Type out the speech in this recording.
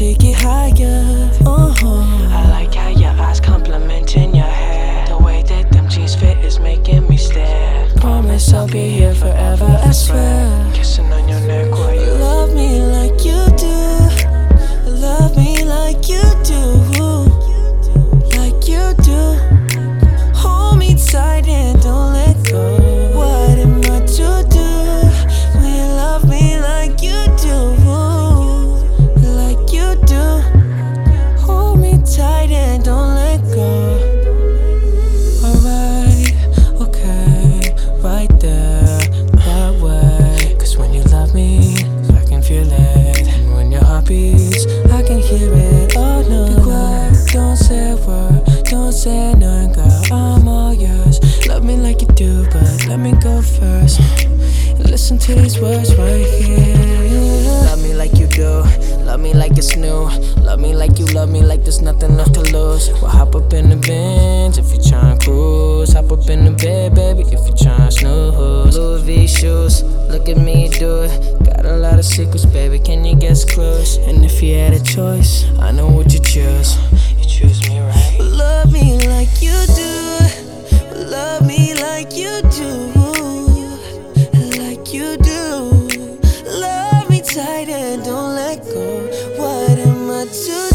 take it higher. listen to these words right here. Love me like you do, love me like it's new. Love me like you love me like there's nothing left to lose. Well, hop up in the Benz if you try and cruise. Hop up in the bed, baby, if you try and snooze. Louis V shoes, look at me do it. Got a lot of secrets, baby, can you guess close? And if you had a choice, I know what you choose. You choose me right. Love me like you do, love me. to